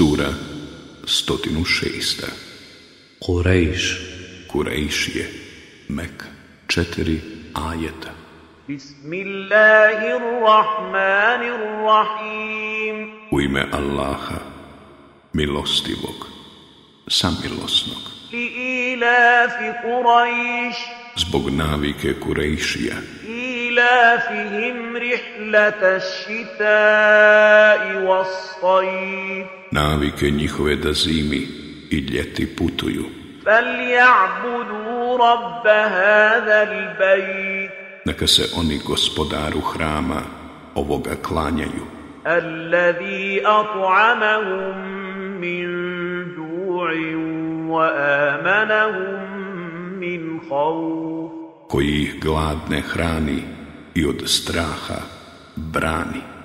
Sura 106. Kurejš Kurejš je Mek četiri ajeta. Bismillahirrahmanirrahim U ime Allaha, milostivog, samilosnog. Li ilafi Kurejš Zbog navike Kurejšija, إيلافهم رحلة الشتاء والصيف navike njihove da zimi i ljeti putuju. فليعبدوا رب هذا البيت Neka se oni gospodaru hrama ovoga klanjaju, الذي أطعمهم من جوع وآمنهم من خوف koji ih gladne hrani i od straha brani.